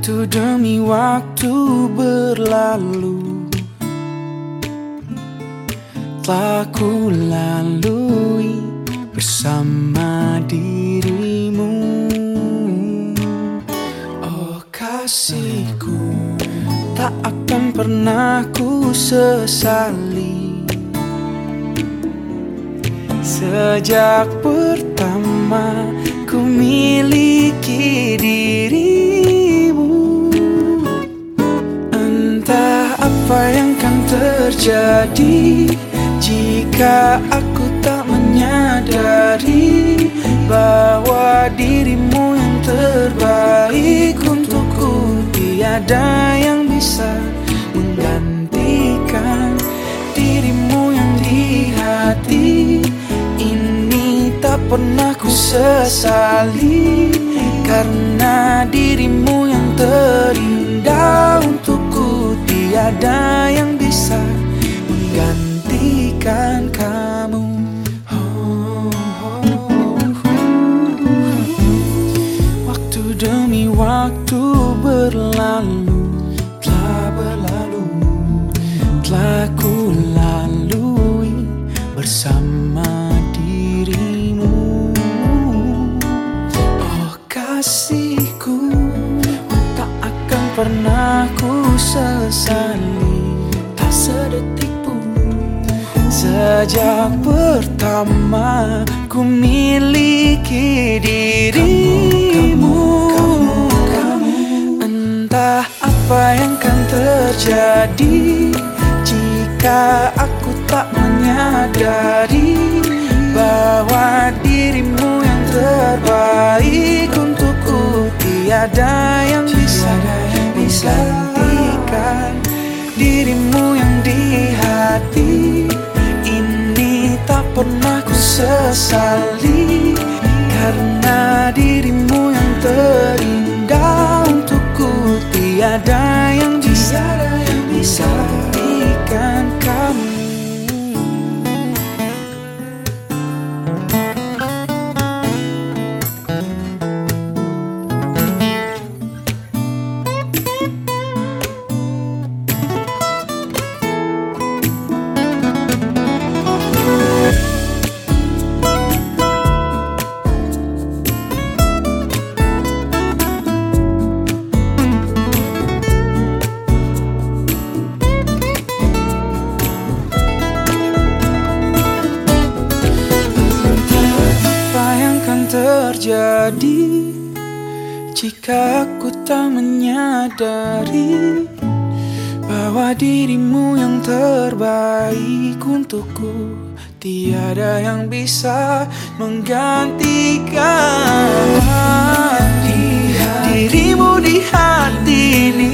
Waktu demi waktu berlalu. Telah ku lalui bersama dirimu. Oh kasihku Tak akan pernah ku sesali. Sejak pertama ku miliki dirimu terjadi Jika aku tak menyadari Bahwa dirimu yang terbaik untukku. Tiada yang bisa menggantikan dirimu yang di hati. Ini tak pernah ku sesali Karena dirimu yang terindah untukku. Tiada yang bisa waktu berlalu Telah berlalu Telah ku lalui bersama dirimu. Oh kasihku Tak akan pernah ku sesali Tak sedetik pun. Sejak pertama ku miliki dirimu Entah apa yang akan terjadi Jika aku tak menyadari Bahwa dirimu yang terbaik untukku? Tiada yang bisa menggantikan Dirimu yang di hati Ini tak pernah ku sesali Karena dirimu yang untukku Tiada yang bisa terjadi Jika aku tak menyadari Bahwa dirimu yang terbaik untukku. Tiada yang bisa menggantikan Dirimu di hati ini